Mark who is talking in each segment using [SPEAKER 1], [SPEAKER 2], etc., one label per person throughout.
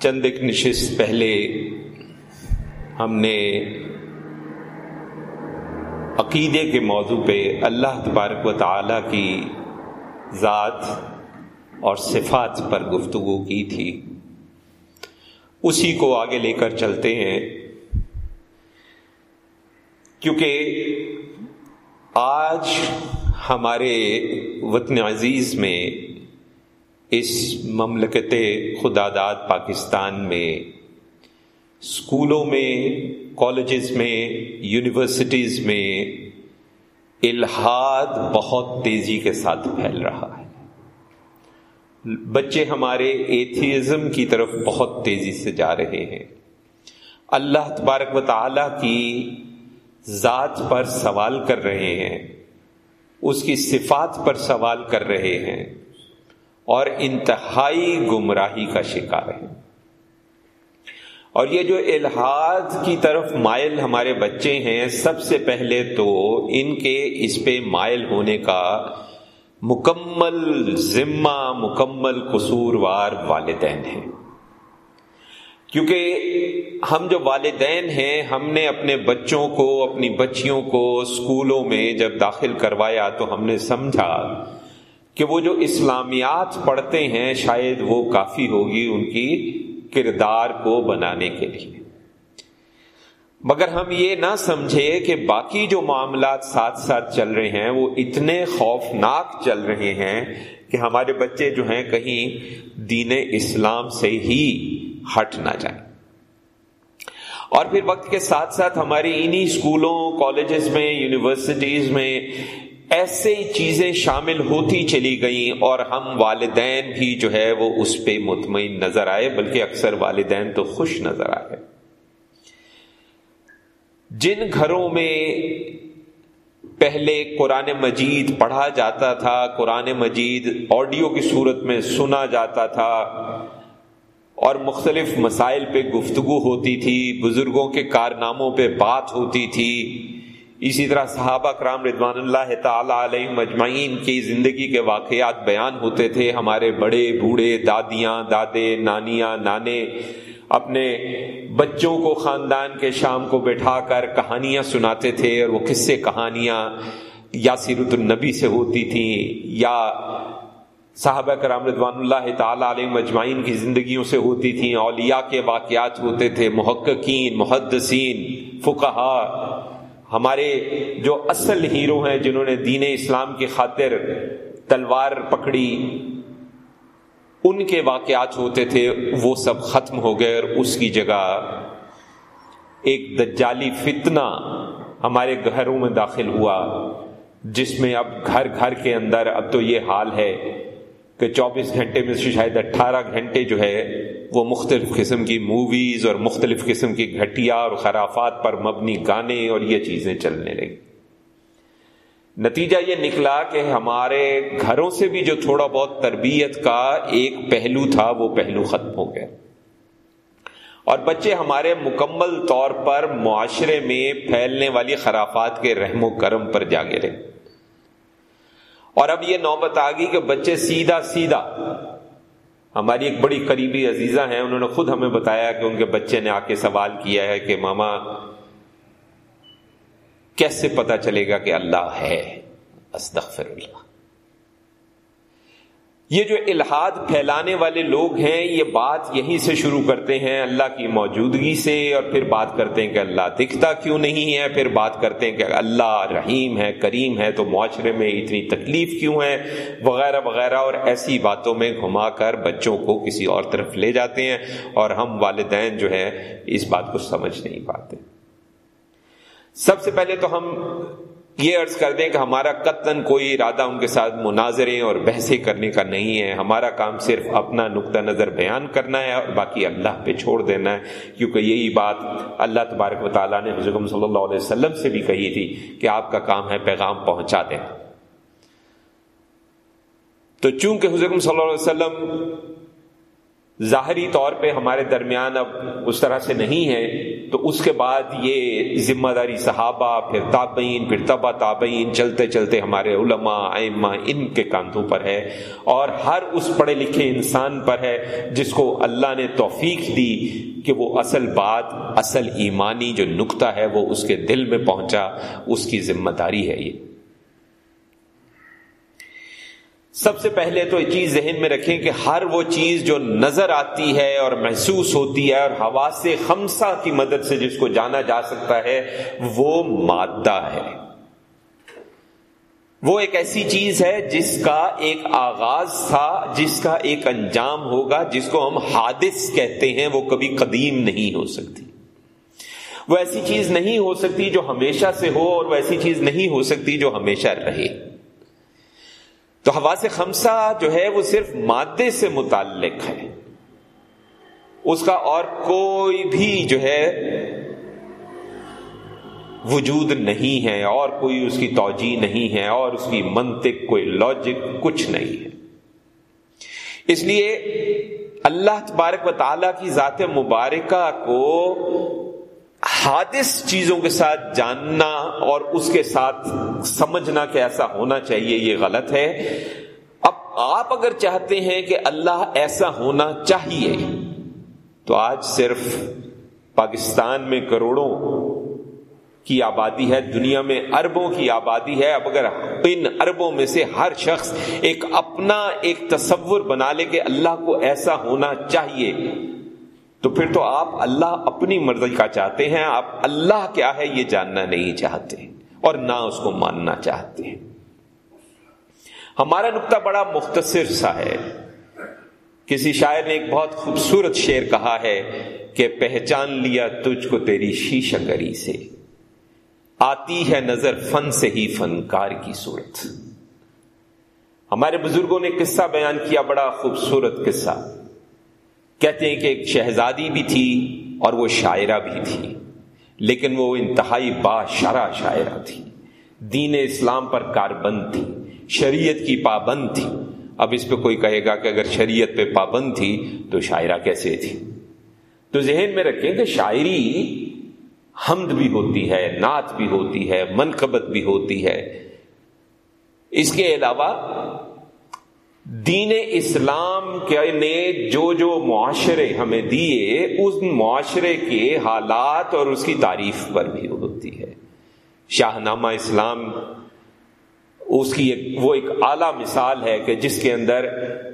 [SPEAKER 1] چند ایک نشست پہلے ہم نے عقیدے کے موضوع پہ اللہ تبارک و تعالی کی ذات اور صفات پر گفتگو کی تھی۔ اسی کو آگے لے کر چلتے ہیں۔ کیونکہ آج ہمارے وطن عزیز میں اس مملکت خدا داد پاکستان میں اسکولوں میں، کالجز میں، یونیورسٹیز میں الحاد بہت تیزی کے ساتھ پھیل رہا ہے۔ بچے ہمارے ایتھیزم کی طرف بہت تیزی سے جا رہے ہیں۔ اللہ تبارک و تعالی کی ذات پر سوال کر رہے ہیں، اس کی صفات پر سوال کر رہے ہیں۔ اور انتہائی گمراہی کا شکار ہے۔ اور یہ جو الحاد کی طرف مائل ہمارے بچے ہیں، سب سے پہلے تو ان کے اس پہ مائل ہونے کا مکمل ذمہ، مکمل قصوروار والدین ہیں۔ کیونکہ ہم جو والدین ہیں، ہم نے اپنے بچوں کو، اپنی بچیوں کو اسکولوں میں جب داخل کروایا تو ہم نے سمجھا کہ وہ جو اسلامیات پڑھتے ہیں شاید وہ کافی ہوگی ان کی کردار کو بنانے کے لیے۔ مگر ہم یہ نہ سمجھے کہ باقی جو معاملات ساتھ ساتھ چل رہے ہیں وہ اتنے خوفناک چل رہے ہیں کہ ہمارے بچے جو ہیں کہیں دین اسلام سے ہی ہٹ نہ جائیں۔ اور پھر وقت کے ساتھ ساتھ ہماری انہی اسکولوں، کالجز میں، یونیورسٹیز میں ایسے چیزیں شامل ہوتی چلی گئیں اور ہم والدین بھی جو ہے وہ اس پہ مطمئن نظر آئے، بلکہ اکثر والدین تو خوش نظر آئے۔ جن گھروں میں پہلے قرآن مجید پڑھا جاتا تھا، قرآن مجید آڈیو کی صورت میں سنا جاتا تھا اور مختلف مسائل پہ گفتگو ہوتی تھی، بزرگوں کے کارناموں پہ بات ہوتی تھی اسی طرح صحابہ کرام رضوان اللہ تعالی علیہ مجمعین کی زندگی کے واقعات بیان ہوتے تھے۔ ہمارے بڑے بوڑھے دادیاں، دادے، نانیاں، نانے اپنے بچوں کو خاندان کے شام کو بٹھا کر کہانیاں سناتے تھے اور وہ کس سے کہانیاں یا سیرت النبی سے ہوتی تھیں یا صحابہ کرام رضوان اللہ تعالی علیہ مجمعین کی زندگیوں سے ہوتی تھیں۔ اولیاء کے واقعات ہوتے تھے۔ محققین، محدثین، فقہا ہمارے جو اصل ہیرو ہیں جنہوں نے دین اسلام کی خاطر تلوار پکڑی، ان کے واقعات ہوتے تھے، وہ سب ختم ہو گئے اور اس کی جگہ ایک دجالی فتنہ ہمارے گھروں میں داخل ہوا، جس میں اب گھر گھر کے اندر اب تو یہ حال ہے کہ چوبیس گھنٹے میں سے شاید اٹھارہ گھنٹے جو ہے وہ مختلف قسم کی موویز اور مختلف قسم کی گھٹیا اور خرافات پر مبنی گانے اور یہ چیزیں چلنے لگی نتیجہ یہ نکلا کہ ہمارے گھروں سے بھی جو تھوڑا بہت تربیت کا ایک پہلو تھا، وہ پہلو ختم ہو گیا۔ اور بچے ہمارے مکمل طور پر معاشرے میں پھیلنے والی خرافات کے رحم و کرم پر جا گرے اور اب یہ نوبت آ گئی کہ بچے سیدھا سیدھا ہماری ایک بڑی قریبی عزیزہ ہیں، انہوں نے خود ہمیں بتایا کہ ان کے بچے نے آ کے سوال کیا ہے کہ ماما، کیسے پتا چلے گا کہ اللہ ہے؟ استغفر اللہ۔ یہ جو الحاد پھیلانے والے لوگ ہیں، یہ بات یہیں سے شروع کرتے ہیں اللہ کی موجودگی سے اور پھر بات کرتے ہیں کہ اللہ دکھتا کیوں نہیں ہے، پھر بات کرتے ہیں کہ اللہ رحیم ہے، کریم ہے، تو معاشرے میں اتنی تکلیف کیوں ہے؟ وغیرہ وغیرہ، اور ایسی باتوں میں گھما کر بچوں کو کسی اور طرف لے جاتے ہیں اور ہم والدین جو ہے اس بات کو سمجھ نہیں پاتے۔ سب سے پہلے تو ہم یہ عرض کر دیں کہ ہمارا قطن کوئی ارادہ ان کے ساتھ مناظریں اور بحثیں کرنے کا نہیں ہے۔ ہمارا کام صرف اپنا نقطہ نظر بیان کرنا ہے اور باقی اللہ پہ چھوڑ دینا ہے۔ کیونکہ یہی بات اللہ تبارک و تعالیٰ نے حضرت صلی اللہ علیہ وسلم سے بھی کہی تھی کہ آپ کا کام ہے پیغام پہنچا دینا۔ تو چونکہ حضرت صلی اللہ علیہ وسلم ظاہری طور پہ ہمارے درمیان اب اس طرح سے نہیں ہے، تو اس کے بعد یہ ذمہ داری صحابہ، پھر تابعین، پھر تبا تابعین، چلتے چلتے ہمارے علماء، ائمہ ان کے کاندھوں پر ہے۔ اور ہر اس پڑھے لکھے انسان پر ہے جس کو اللہ نے توفیق دی کہ وہ اصل بات، اصل ایمانی جو نقطہ ہے وہ اس کے دل میں پہنچا، اس کی ذمہ داری ہے یہ۔ سب سے پہلے تو یہ چیز ذہن میں رکھیں کہ ہر وہ چیز جو نظر آتی ہے اور محسوس ہوتی ہے اور ہوا سے خمسہ کی مدد سے جس کو جانا جا سکتا ہے، وہ مادہ ہے۔ وہ ایک ایسی چیز ہے جس کا ایک آغاز تھا، جس کا ایک انجام ہوگا، جس کو ہم حادث کہتے ہیں، وہ کبھی قدیم نہیں ہو سکتی۔ وہ ایسی چیز نہیں ہو سکتی جو ہمیشہ سے ہو اور وہ ایسی چیز نہیں ہو سکتی جو ہمیشہ رہے۔ تو ہوا سے خمسہ جو ہے وہ صرف مادے سے متعلق ہے۔ اس کا اور کوئی بھی جو ہے وجود نہیں ہے، اور کوئی اس کی توجہ نہیں ہے، اور اس کی منطق، کوئی لاجک کچھ نہیں ہے۔ اس لیے اللہ تبارک و تعالی کی ذات مبارکہ کو حادث چیزوں کے ساتھ جاننا اور اس کے ساتھ سمجھنا کہ ایسا ہونا چاہیے، یہ غلط ہے۔ اب آپ اگر چاہتے ہیں کہ اللہ ایسا ہونا چاہیے، تو آج صرف پاکستان میں کروڑوں کی آبادی ہے، دنیا میں اربوں کی آبادی ہے۔ اب اگر ان اربوں میں سے ہر شخص ایک اپنا ایک تصور بنا لے کہ اللہ کو ایسا ہونا چاہیے تو پھر تو آپ اللہ اپنی مرضی کا چاہتے ہیں، آپ اللہ کیا ہے یہ جاننا نہیں چاہتے اور نہ اس کو ماننا چاہتے ہیں۔ ہمارا نقطہ بڑا مختصر سا ہے۔ کسی شاعر نے ایک بہت خوبصورت شعر کہا ہے کہ پہچان لیا تجھ کو تیری شیشہ گری سے۔ آتی ہے نظر فن سے ہی فنکار کی صورت۔ ہمارے بزرگوں نے قصہ بیان کیا، بڑا خوبصورت قصہ۔ کہتے ہیں کہ ایک شہزادی بھی تھی اور وہ شاعرہ بھی تھی۔ لیکن وہ انتہائی باشرا شاعرہ تھی۔ دین اسلام پر کاربند تھی۔ شریعت کی پابند تھی۔ اب اس پہ کوئی کہے گا کہ اگر شریعت پہ پابند تھی تو شاعرہ کیسے تھی؟ تو ذہن میں رکھیں کہ شاعری حمد بھی ہوتی ہے، نعت بھی ہوتی ہے، منقبت بھی ہوتی ہے۔ اس کے علاوہ دین اسلام کے نے جو جو معاشرے ہمیں دیے، اس معاشرے کے حالات اور اس کی تعریف پر بھی ہوتی ہے۔ شاہ نامہ اسلام اس کی ایک، وہ ایک اعلی مثال ہے کہ جس کے اندر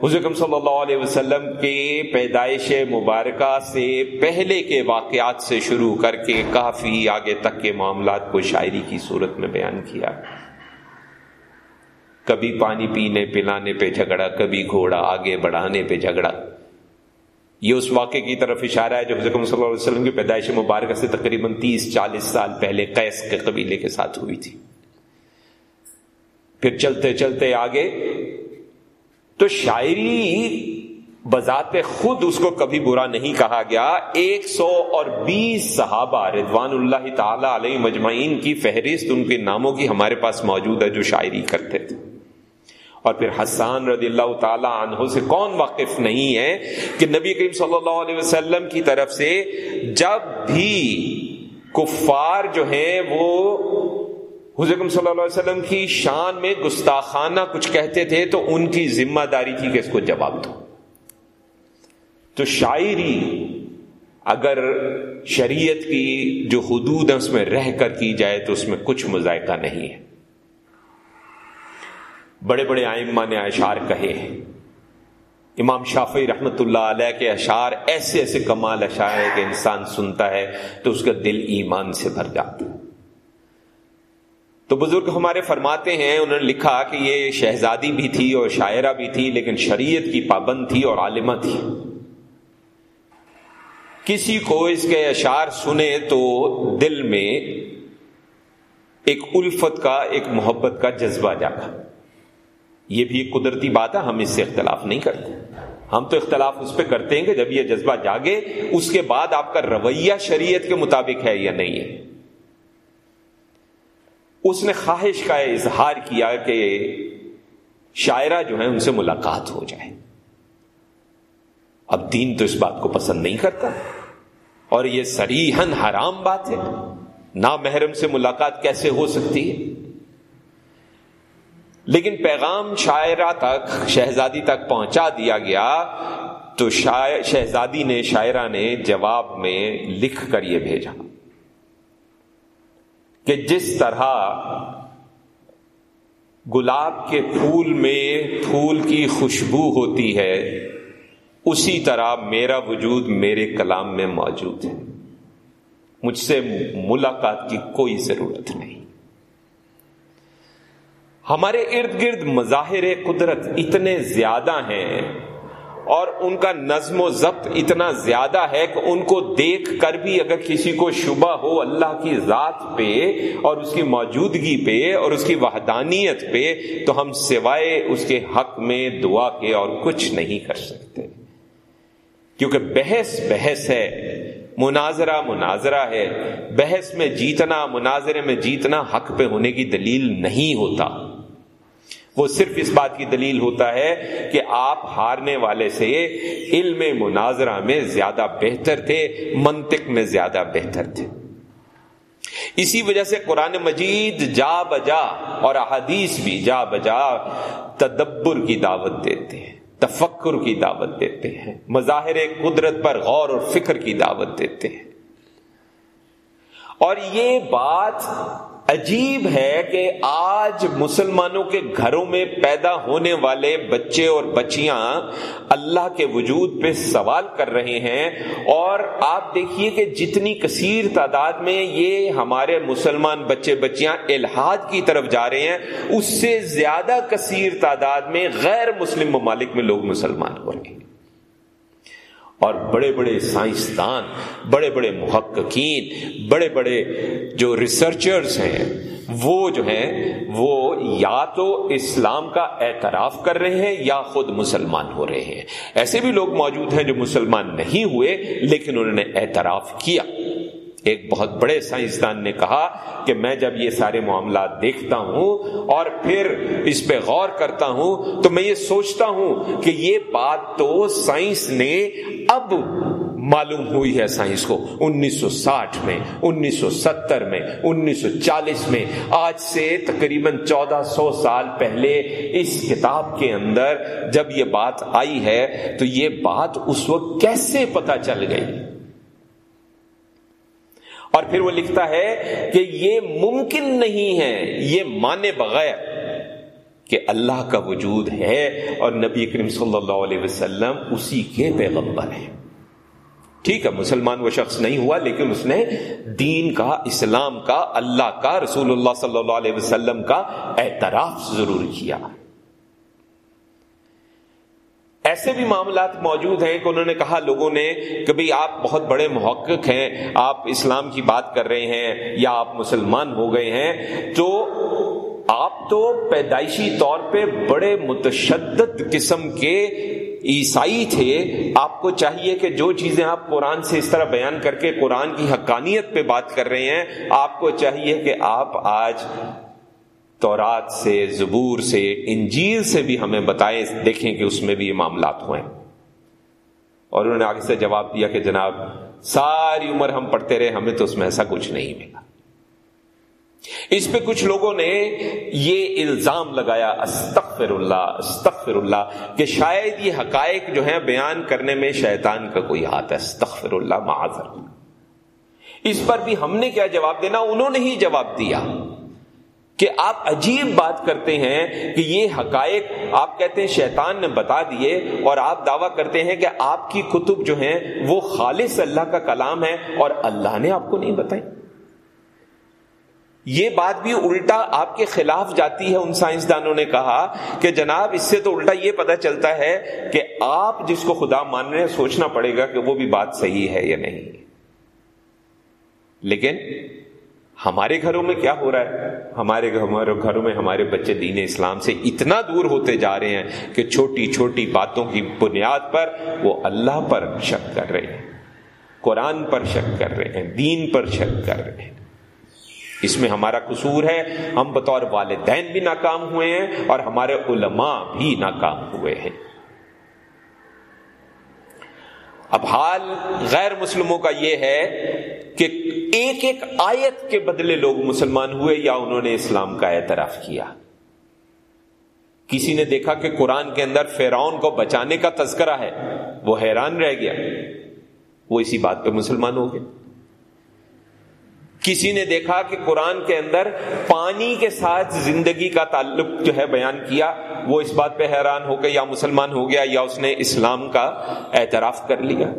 [SPEAKER 1] حضرت صلی اللہ علیہ وسلم کے پیدائش مبارکہ سے پہلے کے واقعات سے شروع کر کے کافی آگے تک کے معاملات کو شاعری کی صورت میں بیان کیا۔ کبھی پانی پینے، پلانے پہ جھگڑا، کبھی گھوڑا، آگے بڑھانے پہ جھگڑا۔ یہ اس واقعے کی طرف اشارہ ہے جو حضرت صلی اللہ علیہ وسلم کی پیدائش مبارکہ سے تقریباً تیس، چالیس سال پہلے قیس کے قبیلے کے ساتھ ہوئی تھی۔ پھر چلتے چلتے آگے تو شاعری بذات خود اس کو کبھی برا نہیں کہا گیا۔ ایک سو اور بیس صحابہ رضوان اللہ تعالی علیہ مجمعین کی فہرست ان کے ناموں کی ہمارے پاس موجود ہے جو شاعری کرتے تھے۔ اور پھر حسان رضی اللہ تعالی عنہ سے کون واقف نہیں ہے کہ نبی کریم صلی اللہ علیہ وسلم کی طرف سے جب بھی کفار جو ہیں وہ حضرت صلی اللہ علیہ وسلم کی شان میں گستاخانہ کچھ کہتے تھے تو ان کی ذمہ داری تھی کہ اس کو جواب دو۔ تو شاعری اگر شریعت کی جو حدود ہے اس میں رہ کر کی جائے تو اس میں کچھ مذائقہ نہیں ہے۔ بڑے بڑے آئمہ نے اشعار کہے ہیں۔ امام شافی رحمت اللہ علیہ کے اشعار ایسے ایسے کمال اشعار ہے کہ انسان سنتا ہے تو اس کا دل ایمان سے بھر جاتا تو بزرگ ہمارے فرماتے ہیں، انہوں نے لکھا کہ یہ شہزادی بھی تھی اور شاعرہ بھی تھی، لیکن شریعت کی پابند تھی اور عالمہ تھی۔ کسی کو اس کے اشعار سنے تو دل میں ایک الفت کا، ایک محبت کا جذبہ جاگا۔ یہ بھی ایک قدرتی بات ہے، ہم اس سے اختلاف نہیں کرتے۔ ہم تو اختلاف اس پہ کرتے ہیں کہ جب یہ جذبہ جاگے، اس کے بعد آپ کا رویہ شریعت کے مطابق ہے یا نہیں ہے۔ اس نے خواہش کا اظہار کیا کہ شاعرہ جو ہے ان سے ملاقات ہو جائے۔ اب دین تو اس بات کو پسند نہیں کرتا۔ اور یہ سریحن حرام بات ہے۔ نا محرم سے ملاقات کیسے ہو سکتی ہے؟ لیکن پیغام شاعرہ تک، شہزادی تک پہنچا دیا گیا تو شہزادی نے، شاعرہ نے جواب میں لکھ کر یہ بھیجا کہ جس طرح گلاب کے پھول میں پھول کی خوشبو ہوتی ہے، اسی طرح میرا وجود میرے کلام میں موجود ہے۔ مجھ سے ملاقات کی کوئی ضرورت نہیں۔ ہمارے ارد گرد مظاہر قدرت اتنے زیادہ ہیں اور ان کا نظم و ضبط اتنا زیادہ ہے کہ ان کو دیکھ کر بھی اگر کسی کو شبہ ہو اللہ کی ذات پہ اور اس کی موجودگی پہ اور اس کی وحدانیت پہ تو ہم سوائے اس کے حق میں دعا کے اور کچھ نہیں کر سکتے۔ کیونکہ بحث بحث ہے، مناظرہ مناظرہ ہے، بحث میں جیتنا، مناظرے میں جیتنا حق پہ ہونے کی دلیل نہیں ہوتا۔ وہ صرف اس بات کی دلیل ہوتا ہے کہ آپ ہارنے والے سے علم مناظرہ میں زیادہ بہتر تھے، منطق میں زیادہ بہتر تھے۔ اسی وجہ سے قرآن مجید جا بجا اور احادیث بھی جا بجا تدبر کی دعوت دیتے ہیں، تفکر کی دعوت دیتے ہیں، مظاہر قدرت پر غور اور فکر کی دعوت دیتے ہیں۔ اور یہ بات عجیب ہے کہ آج مسلمانوں کے گھروں میں پیدا ہونے والے بچے اور بچیاں اللہ کے وجود پہ سوال کر رہے ہیں اور آپ دیکھیے کہ جتنی کثیر تعداد میں یہ ہمارے مسلمان بچے بچیاں الحاد کی طرف جا رہے ہیں، اس سے زیادہ کثیر تعداد میں غیر مسلم ممالک میں لوگ مسلمان ہو رہے ہیں اور بڑے بڑے سائنسدان، بڑے بڑے محققین، بڑے بڑے جو ریسرچرز ہیں، وہ جو ہیں، وہ یا تو اسلام کا اعتراف کر رہے ہیں یا خود مسلمان ہو رہے ہیں۔ ایسے بھی لوگ موجود ہیں جو مسلمان نہیں ہوئے، لیکن انہوں نے اعتراف کیا۔ ایک بہت بڑے سائنسدان نے کہا کہ میں جب یہ سارے معاملات دیکھتا ہوں اور پھر اس پہ غور کرتا ہوں تو میں یہ سوچتا ہوں کہ یہ بات تو سائنس نے اب معلوم ہوئی ہے سائنس کو۔ انیس سو ساٹھ میں انیس سو ستر میں انیس سو چالیس میں۔ آج سے تقریباً چودہ سو سال پہلے اس کتاب کے اندر جب یہ بات آئی ہے تو یہ بات اس وقت کیسے پتا چل گئی؟ اور پھر وہ لکھتا ہے کہ یہ ممکن نہیں ہے، یہ مانے بغیر کہ اللہ کا وجود ہے اور نبی کریم صلی اللہ علیہ وسلم اسی کے پیغمبر ہیں۔ ٹھیک ہے، مسلمان وہ شخص نہیں ہوا، لیکن اس نے دین کا، اسلام کا، اللہ کا، رسول اللہ صلی اللہ علیہ وسلم کا اعتراف ضرور کیا۔ ایسے بھی معاملات موجود ہیں کہ انہوں نے کہا لوگوں نے کہ بھئی آپ بہت بڑے محقق ہیں، آپ اسلام کی بات کر رہے ہیں یا آپ مسلمان ہو گئے ہیں، تو آپ تو پیدائشی طور پہ بڑے متشدد قسم کے عیسائی تھے۔ آپ کو چاہیے کہ جو چیزیں آپ قرآن سے اس طرح بیان کر کے قرآن کی حقانیت پہ بات کر رہے ہیں، آپ کو چاہیے کہ آپ آج تورات سے، زبور سے، انجیل سے بھی ہمیں بتائیں، دیکھیں کہ اس میں بھی یہ معاملات ہوئے اور انہوں نے آگے سے جواب دیا کہ جناب، ساری عمر ہم پڑھتے رہے، ہمیں تو اس میں ایسا کچھ نہیں ملا۔ اس پہ کچھ لوگوں نے یہ الزام لگایا استغفر اللہ استغفر اللہ کہ شاید یہ حقائق جو ہیں بیان کرنے میں شیطان کا کوئی ہاتھ ہے۔ استغفر اللہ معذر اس پر بھی ہم نے کیا جواب دینا، انہوں نے ہی جواب دیا۔ کہ آپ عجیب بات کرتے ہیں کہ یہ حقائق آپ کہتے ہیں شیطان نے بتا دیے اور آپ دعویٰ کرتے ہیں کہ آپ کی کتب جو ہیں وہ خالص اللہ کا کلام ہے اور اللہ نے آپ کو نہیں بتائی۔ یہ بات بھی الٹا آپ کے خلاف جاتی ہے ان سائنسدانوں نے کہا کہ جناب اس سے تو الٹا یہ پتا چلتا ہے کہ آپ جس کو خدا مان رہے ہیں سوچنا پڑے گا کہ وہ بھی بات صحیح ہے یا نہیں۔ لیکن ہمارے گھروں میں کیا ہو رہا ہے؟ ہمارے گھروں میں ہمارے بچے دین اسلام سے اتنا دور ہوتے جا رہے ہیں کہ چھوٹی چھوٹی باتوں کی بنیاد پر وہ اللہ پر شک کر رہے ہیں، قرآن پر شک کر رہے ہیں، دین پر شک کر رہے ہیں۔ اس میں ہمارا قصور ہے، ہم بطور والدین بھی ناکام ہوئے ہیں اور ہمارے علماء بھی ناکام ہوئے ہیں۔ اب حال غیر مسلموں کا یہ ہے کہ ایک ایک آیت کے بدلے لوگ مسلمان ہوئے یا انہوں نے اسلام کا اعتراف کیا۔ کسی نے دیکھا کہ قرآن کے اندر فیرون کو بچانے کا تذکرہ ہے، وہ حیران رہ گیا۔ وہ اسی بات پہ مسلمان ہو گئے۔ کسی نے دیکھا کہ قرآن کے اندر پانی کے ساتھ زندگی کا تعلق جو ہے بیان کیا، وہ اس بات پہ حیران ہو گیا یا مسلمان ہو گیا یا اس نے اسلام کا اعتراف کر لیا۔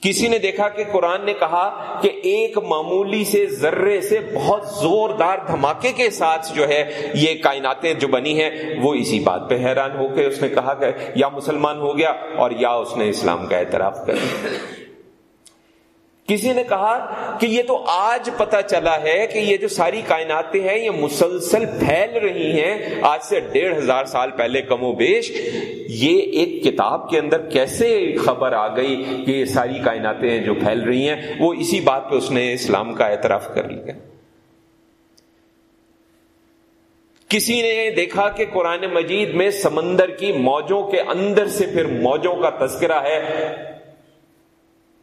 [SPEAKER 1] کسی نے دیکھا کہ قرآن نے کہا کہ ایک معمولی سے ذرے سے بہت زوردار دھماکے کے ساتھ جو ہے یہ کائناتیں جو بنی ہیں، وہ اسی بات پہ حیران ہو کے اس نے کہا کہ یا مسلمان ہو گیا اور یا اس نے اسلام کا اعتراف کر دیا۔ کسی نے کہا کہ یہ تو آج پتا چلا ہے کہ یہ جو ساری کائناتیں ہیں، یہ مسلسل پھیل رہی ہیں۔ آج سے ڈیڑھ ہزار سال پہلے کم و بیش۔ یہ ایک کتاب کے اندر کیسے خبر آ گئی کہ یہ ساری کائناتیں جو پھیل رہی ہیں، وہ اسی بات پہ اس نے اسلام کا اعتراف کر لیا۔ کسی نے دیکھا کہ قرآن مجید میں سمندر کی موجوں کے اندر سے پھر موجوں کا تذکرہ ہے۔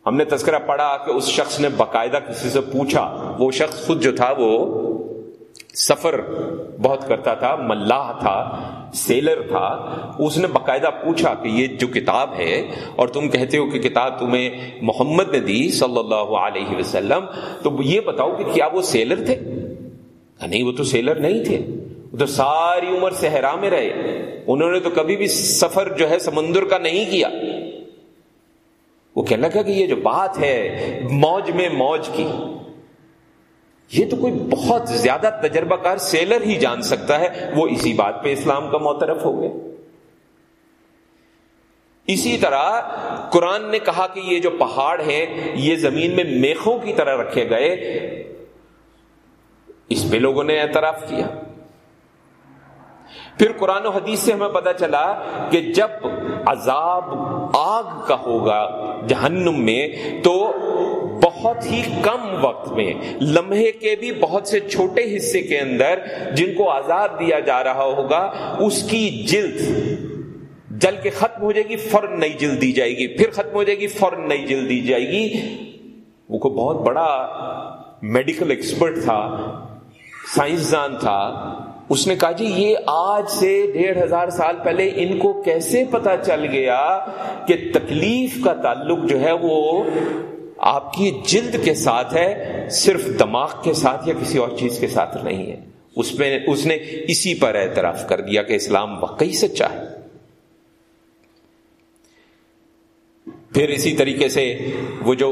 [SPEAKER 1] ہم نے تذکرہ پڑھا کہ اس شخص نے باقاعدہ کسی سے پوچھا، وہ شخص خود جو تھا وہ سفر بہت کرتا تھا، ملاح تھا، سیلر تھا، اس نے باقاعدہ پوچھا کہ یہ جو کتاب ہے اور تم کہتے ہو کہ کتاب تمہیں محمد نے دی صلی اللہ علیہ وسلم، تو یہ بتاؤ کہ کیا وہ سیلر تھے؟ نہیں، وہ تو سیلر نہیں تھے۔ وہ تو ساری عمر صحرا میں رہے۔ انہوں نے تو کبھی بھی سفر جو ہے سمندر کا نہیں کیا۔ وہ کہنے لگا کہ یہ جو بات ہے موج میں موج کی، یہ تو کوئی بہت زیادہ تجربہ کار سیلر ہی جان سکتا ہے، وہ اسی بات پہ اسلام کا موترف ہو گیا۔ اسی طرح قرآن نے کہا کہ یہ جو پہاڑ ہیں، یہ زمین میں میخوں کی طرح رکھے گئے، اس پہ لوگوں نے اعتراف کیا۔ پھر قرآن و حدیث سے ہمیں پتا چلا کہ جب عذاب آگ کا ہوگا جہنم میں تو بہت ہی کم وقت میں، لمحے کے بھی بہت سے چھوٹے حصے کے اندر جن کو آزاد دیا جا رہا ہوگا، اس کی جلد جل کے ختم ہو جائے گی، فوراً نئی جلد دی جائے گی، پھر ختم ہو جائے گی، فوراً نئی جلد دی جائے گی۔ وہ کوئی بہت بڑا میڈیکل ایکسپرٹ تھا سائنسدان تھا۔ اس نے کہا جی یہ آج سے ڈیڑھ ہزار سال پہلے ان کو کیسے پتا چل گیا کہ تکلیف کا تعلق جو ہے وہ آپ کی جلد کے ساتھ ہے، صرف دماغ کے ساتھ یا کسی اور چیز کے ساتھ نہیں ہے؟ اس میں، اس نے اسی پر اعتراف کر دیا کہ اسلام واقعی سچا ہے۔ پھر اسی طریقے سے وہ جو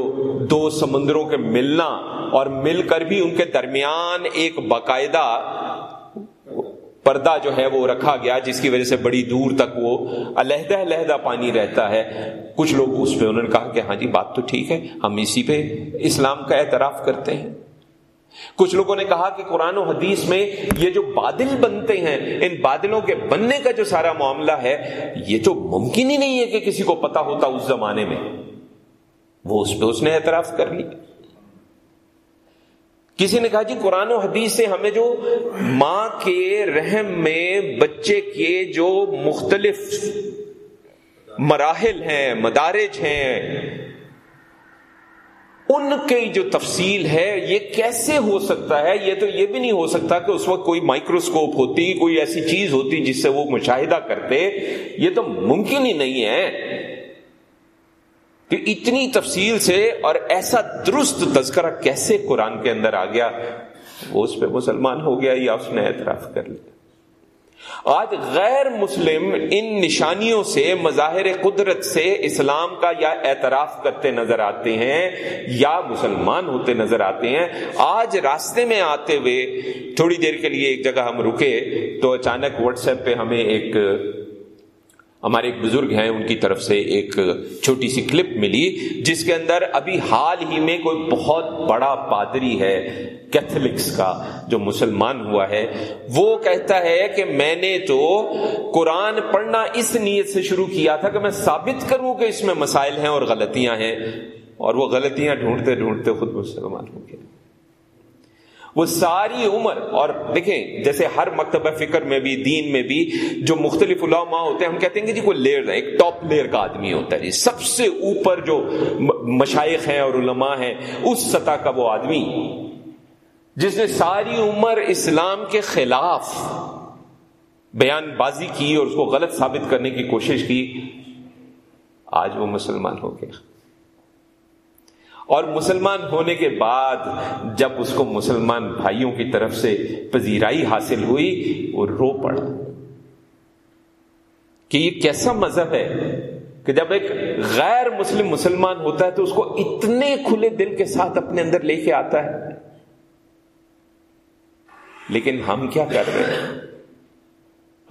[SPEAKER 1] دو سمندروں کے ملنا اور مل کر بھی ان کے درمیان ایک باقاعدہ پردہ جو ہے وہ رکھا گیا جس کی وجہ سے بڑی دور تک وہ علیحدہ علیحدہ پانی رہتا ہے۔ کچھ لوگ اس پہ انہوں نے کہا کہ ہاں جی بات تو ٹھیک ہے، ہم اسی پہ اسلام کا اعتراف کرتے ہیں۔ کچھ لوگوں نے کہا کہ قرآن و حدیث میں یہ جو بادل بنتے ہیں، ان بادلوں کے بننے کا جو سارا معاملہ ہے، یہ تو ممکن ہی نہیں ہے کہ کسی کو پتا ہوتا اس زمانے میں۔ وہ اس پہ اس نے اعتراف کر لی کسی نے کہا جی قرآن و حدیث سے ہمیں جو ماں کے رحم میں بچے کے جو مختلف مراحل ہیں، مدارج ہیں، ان کی جو تفصیل ہے، یہ کیسے ہو سکتا ہے؟ یہ تو یہ بھی نہیں ہو سکتا کہ اس وقت کوئی مائکروسکوپ ہوتی، کوئی ایسی چیز ہوتی جس سے وہ مشاہدہ کرتے۔ یہ تو ممکن ہی نہیں ہے۔ کہ اتنی تفصیل سے اور ایسا درست تذکرہ کیسے قرآن کے اندر آ گیا؟ وہ اس پہ مسلمان ہو گیا یا اس نے اعتراف کر لیا؟ آج غیر مسلم ان نشانیوں سے، مظاہر قدرت سے اسلام کا یا اعتراف کرتے نظر آتے ہیں یا مسلمان ہوتے نظر آتے ہیں، آج راستے میں آتے ہوئے، تھوڑی دیر کے لیے ایک جگہ ہم رکے تو اچانک واٹس ایپ پہ ہمیں ایک ہمارے ایک بزرگ ہیں، ان کی طرف سے ایک چھوٹی سی کلپ ملی، جس کے اندر ابھی حال ہی میں کوئی بہت بڑا پادری ہے کیتھولکس کا، جو مسلمان ہوا ہے۔ وہ کہتا ہے کہ میں نے تو قرآن پڑھنا اس نیت سے شروع کیا تھا کہ میں ثابت کروں کہ اس میں مسائل ہیں اور غلطیاں ہیں۔ اور وہ غلطیاں ڈھونڈتے ڈھونڈتے خود مسلمان ہو گئے وہ ساری عمر، اور دیکھیں، جیسے ہر مکتبہ فکر میں بھی، دین میں بھی جو مختلف علماء ہوتے ہیں، ہم کہتے ہیں کہ جی کوئی لیئر ایک ٹاپ لیئر کا آدمی ہوتا ہے جی۔ سب سے اوپر جو مشائق ہیں اور علماء ہیں، اس سطح کا وہ آدمی۔ جس نے ساری عمر اسلام کے خلاف بیان بازی کی اور اس کو غلط ثابت کرنے کی کوشش کی، آج وہ مسلمان ہو گیا۔ اور مسلمان ہونے کے بعد جب اس کو مسلمان بھائیوں کی طرف سے پذیرائی حاصل ہوئی، وہ رو پڑا۔ کہ یہ کیسا مذہب ہے کہ جب ایک غیر مسلم مسلمان ہوتا ہے تو اس کو اتنے کھلے دل کے ساتھ اپنے اندر لے کے آتا ہے۔ لیکن ہم کیا کر رہے ہیں؟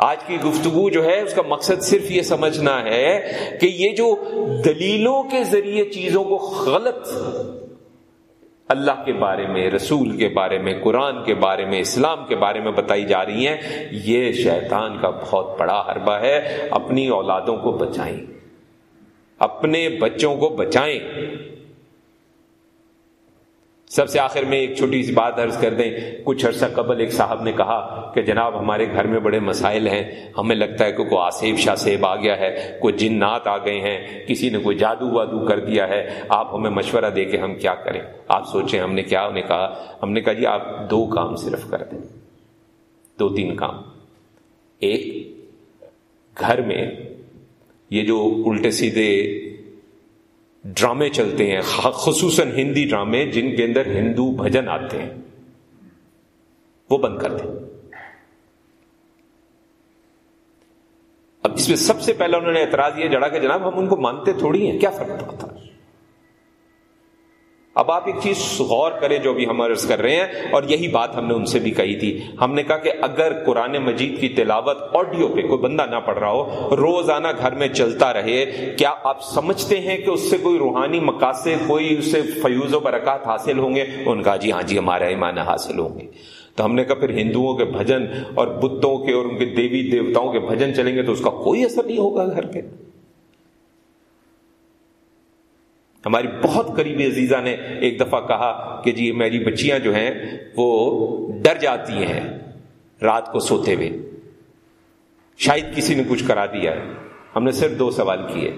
[SPEAKER 1] آج کی گفتگو جو ہے، اس کا مقصد صرف یہ سمجھنا ہے کہ یہ جو دلیلوں کے ذریعے چیزوں کو غلط اللہ کے بارے میں، رسول کے بارے میں، قرآن کے بارے میں، اسلام کے بارے میں بتائی جا رہی ہیں، یہ شیطان کا بہت بڑا حربہ ہے۔ اپنی اولادوں کو بچائیں۔ اپنے بچوں کو بچائیں۔ سب سے آخر میں ایک چھوٹی سی بات عرض کر دیں، کچھ عرصہ قبل ایک صاحب نے کہا کہ جناب ہمارے گھر میں بڑے مسائل ہیں، ہمیں لگتا ہے کہ کوئی آصیب شاہ آ گیا ہے، کوئی جنات آ گئے ہیں، کسی نے کوئی جادو وادو کر دیا ہے، آپ ہمیں مشورہ دے کے ہم کیا کریں؟ آپ سوچیں ہم نے کیا؟ انہیں کہا، ہم نے کہا جی آپ دو کام صرف کر دیں۔ دو تین کام۔ ایک، گھر میں یہ جو الٹے سیدھے ڈرامے چلتے ہیں خصوصاً ہندی ڈرامے جن کے اندر ہندو بھجن آتے ہیں۔ وہ بند کر دیں۔ اب اس میں سب سے پہلے انہوں نے اعتراض یہ جڑا کہ جناب ہم ان کو مانتے تھوڑی ہیں، کیا فرق پڑتا؟ اب آپ ایک چیز غور کریں جو بھی ہم عرض کر رہے ہیں، اور یہی بات ہم نے ان سے بھی کہی تھی۔ ہم نے کہا کہ اگر قرآن مجید کی تلاوت آڈیو پہ کوئی بندہ نہ پڑھ رہا ہو، روزانہ گھر میں چلتا رہے، کیا آپ سمجھتے ہیں کہ اس سے کوئی روحانی مقاصد، کوئی اس سے فیوز و برکات حاصل ہوں گے؟ ان کا جی ہاں جی ہمارا ایمان حاصل ہوں گے۔ تو ہم نے کہا پھر ہندوؤں کے بھجن اور بدھوں کے اور ان کے دیوی دیوتاؤں کے بھجن چلیں گے تو اس کا کوئی اثر نہیں ہوگا گھر پہ۔ ہماری بہت قریبی عزیزہ نے ایک دفعہ کہا کہ جی میری جی بچیاں جو ہیں وہ ڈر جاتی ہیں رات کو سوتے ہوئے۔ شاید کسی نے کچھ کرا دیا ہے۔ ہم نے صرف دو سوال کیے۔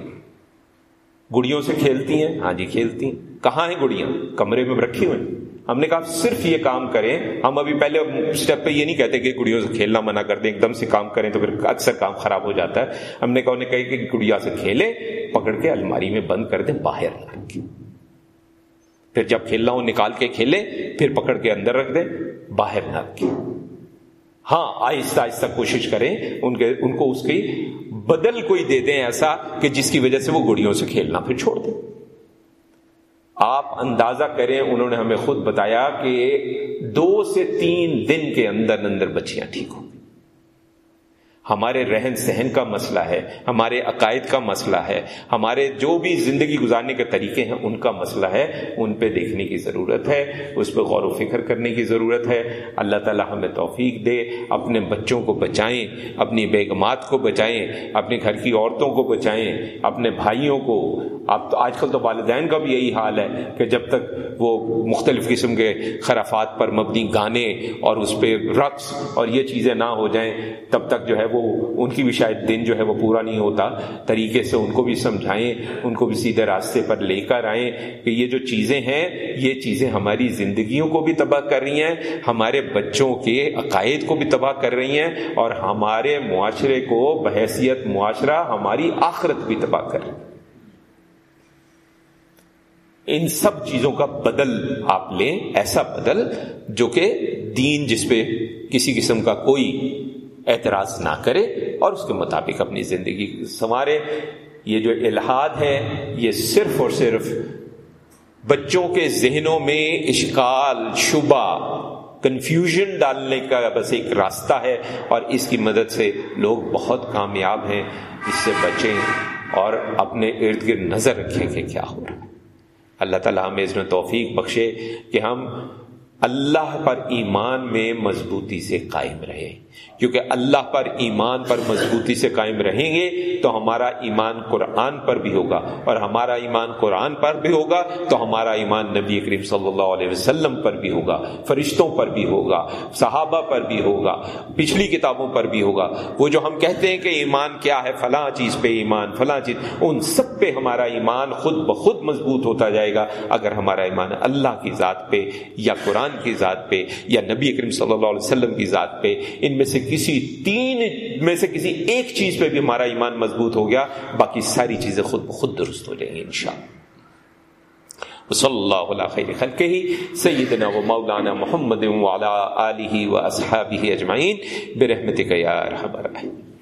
[SPEAKER 1] گڑیوں سے کھیلتی ہیں؟ ہاں جی کھیلتی ہیں۔ کہاں ہیں گڑیاں؟ کمرے میں رکھی ہوئی۔ ہم نے کہا صرف یہ کام کریں، ہم ابھی پہلے اسٹیپ پہ یہ نہیں کہتے کہ گڑیوں سے کھیلنا منع کر دیں، ایک دم سے کام کریں تو پھر اکثر کام خراب ہو جاتا ہے۔ ہم نے کہا انہیں کہ گڑیا سے کھیلے پکڑ کے الماری میں بند کر دیں، باہر نہ پھر جب کھیلنا ہو، نکال کے کھیلے پھر پکڑ کے اندر رکھ دیں، باہر نہ رکھیں۔ ہاں آہستہ آہستہ کوشش کریں، ان کے، ان کو اس کی بدل کوئی دے دیں ایسا کہ جس کی وجہ سے وہ گڑیوں سے کھیلنا پھر چھوڑ دیں۔ آپ اندازہ کریں، انہوں نے ہمیں خود بتایا کہ دو سے تین دن کے اندر اندر بچیاں ٹھیک ہوں۔ ہمارے رہن سہن کا مسئلہ ہے، ہمارے عقائد کا مسئلہ ہے، ہمارے جو بھی زندگی گزارنے کے طریقے ہیں، ان کا مسئلہ ہے، ان پہ دیکھنے کی ضرورت ہے، اس پہ غور و فکر کرنے کی ضرورت ہے۔ اللہ تعالی ہمیں توفیق دے، اپنے بچوں کو بچائیں، اپنی بیگمات کو بچائیں، اپنے گھر کی عورتوں کو بچائیں، اپنے بھائیوں کو۔ اب تو آج کل تو والدین کا بھی یہی حال ہے کہ جب تک وہ مختلف قسم کے خرافات پر مبنی گانے اور اس پہ رقص اور یہ چیزیں نہ ہو جائیں، تب تک جو ہے وہ وہ ان کی بھی شاید دن جو ہے وہ پورا نہیں ہوتا، طریقے سے ان کو بھی سمجھائیں، ان کو بھی سیدھے راستے پر لے کر آئیں کہ یہ جو چیزیں ہیں، یہ چیزیں ہماری زندگیوں کو بھی تباہ کر رہی ہیں، ہمارے بچوں کے عقائد کو بھی تباہ کر رہی ہیں اور ہمارے معاشرے کو بحیثیت، معاشرہ ہماری آخرت بھی تباہ کر رہی ہے۔ ان سب چیزوں کا بدل آپ لیں، ایسا بدل جو کہ دین جس پہ کسی قسم کا کوئی اعتراض نہ کرے اور اس کے مطابق اپنی زندگی سنوارے۔ یہ جو الحاد ہے، یہ صرف اور صرف بچوں کے ذہنوں میں اشکال، شبہ کنفیوژن ڈالنے کا بس ایک راستہ ہے اور اس کی مدد سے لوگ بہت کامیاب ہیں۔ اس سے بچیں اور اپنے ارد گرد نظر رکھیں کہ کیا ہو رہا ہے۔ اللہ تعالیٰ ہمیں اس میں توفیق بخشے کہ ہم اللہ پر ایمان میں مضبوطی سے قائم رہے کیونکہ اللہ پر ایمان پر مضبوطی سے قائم رہیں گے تو ہمارا ایمان قرآن پر بھی ہوگا۔ اور ہمارا ایمان قرآن پر بھی ہوگا تو ہمارا ایمان نبی کریم صلی اللہ علیہ وسلم پر بھی ہوگا، فرشتوں پر بھی ہوگا، صحابہ پر بھی ہوگا، پچھلی کتابوں پر بھی ہوگا۔ وہ جو ہم کہتے ہیں کہ ایمان کیا ہے، فلاں چیز پہ ایمان، فلاں چیز، ان سب پہ ہمارا ایمان خود بخود مضبوط ہوتا جائے گا۔ اگر ہمارا ایمان اللہ کی ذات پہ یا قرآن قرآن کی ذات پہ یا نبی کریم صلی اللہ علیہ وسلم کی ذات پہ، ان میں سے کسی تین، میں سے کسی ایک چیز پہ بھی ہمارا ایمان مضبوط ہو گیا، باقی ساری چیزیں خود بخود درست ہو جائیں گی انشاءاللہ۔ صلی اللہ علیہ خیر خلقہ، سیدنا و مولانا محمد وعلا آلہ و اصحابہ اجمعین۔ برحمتک یا رحم الرحیم۔